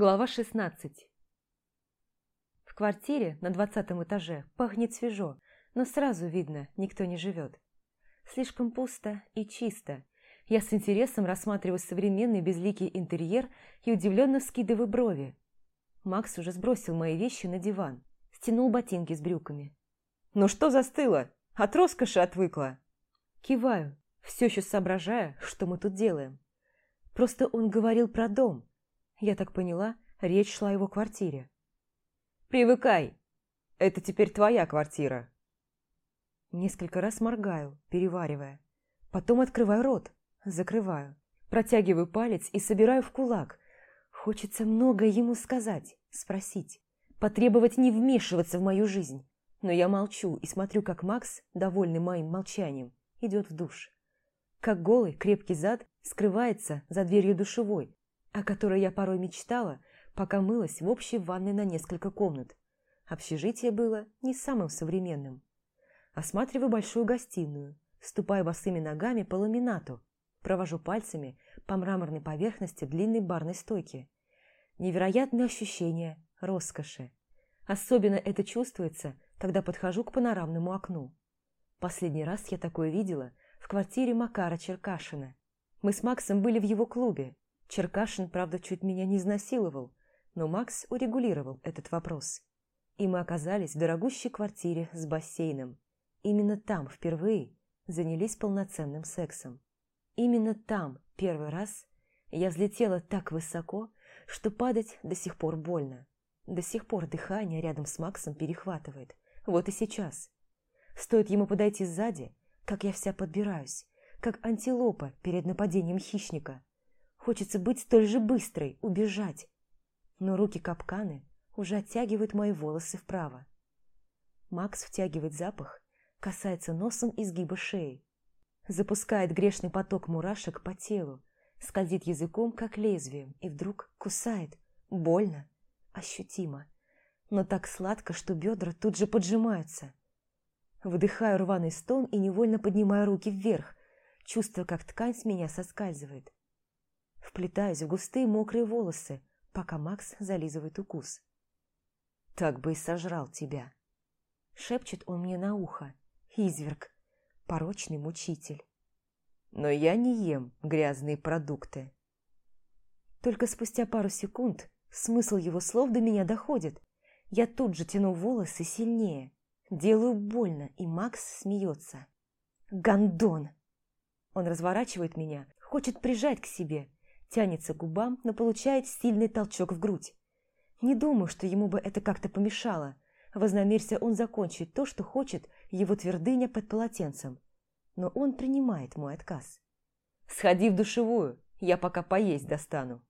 Глава 16 В квартире на двадцатом этаже пахнет свежо, но сразу видно, никто не живет. Слишком пусто и чисто. Я с интересом рассматриваю современный безликий интерьер и удивленно вскидываю брови. Макс уже сбросил мои вещи на диван, стянул ботинки с брюками. «Ну что застыло? От роскоши отвыкла!» Киваю, все еще соображая, что мы тут делаем. Просто он говорил про дом – я так поняла, речь шла о его квартире. «Привыкай! Это теперь твоя квартира!» Несколько раз моргаю, переваривая. Потом открываю рот, закрываю. Протягиваю палец и собираю в кулак. Хочется многое ему сказать, спросить. Потребовать не вмешиваться в мою жизнь. Но я молчу и смотрю, как Макс, довольный моим молчанием, идет в душ. Как голый, крепкий зад скрывается за дверью душевой, о которой я порой мечтала, пока мылась в общей ванной на несколько комнат. Общежитие было не самым современным. Осматриваю большую гостиную, ступаю босыми ногами по ламинату, провожу пальцами по мраморной поверхности длинной барной стойки. Невероятное ощущение роскоши. Особенно это чувствуется, когда подхожу к панорамному окну. Последний раз я такое видела в квартире Макара Черкашина. Мы с Максом были в его клубе, Черкашин, правда, чуть меня не изнасиловал, но Макс урегулировал этот вопрос. И мы оказались в дорогущей квартире с бассейном. Именно там впервые занялись полноценным сексом. Именно там первый раз я взлетела так высоко, что падать до сих пор больно. До сих пор дыхание рядом с Максом перехватывает. Вот и сейчас. Стоит ему подойти сзади, как я вся подбираюсь, как антилопа перед нападением хищника – Хочется быть столь же быстрой, убежать. Но руки-капканы уже оттягивают мои волосы вправо. Макс втягивает запах, касается носом изгиба шеи. Запускает грешный поток мурашек по телу, скользит языком, как лезвием, и вдруг кусает. Больно, ощутимо, но так сладко, что бедра тут же поджимаются. Выдыхаю рваный стон и невольно поднимаю руки вверх, чувствуя, как ткань с меня соскальзывает вплетаясь в густые мокрые волосы, пока Макс зализывает укус. «Так бы и сожрал тебя!» Шепчет он мне на ухо. Изверг, порочный мучитель. «Но я не ем грязные продукты». Только спустя пару секунд смысл его слов до меня доходит. Я тут же тяну волосы сильнее. Делаю больно, и Макс смеется. «Гондон!» Он разворачивает меня, хочет прижать к себе, тянется к губам, но получает сильный толчок в грудь. Не думаю, что ему бы это как-то помешало. Вознамерься он закончить то, что хочет его твердыня под полотенцем. Но он принимает мой отказ. «Сходи в душевую, я пока поесть достану».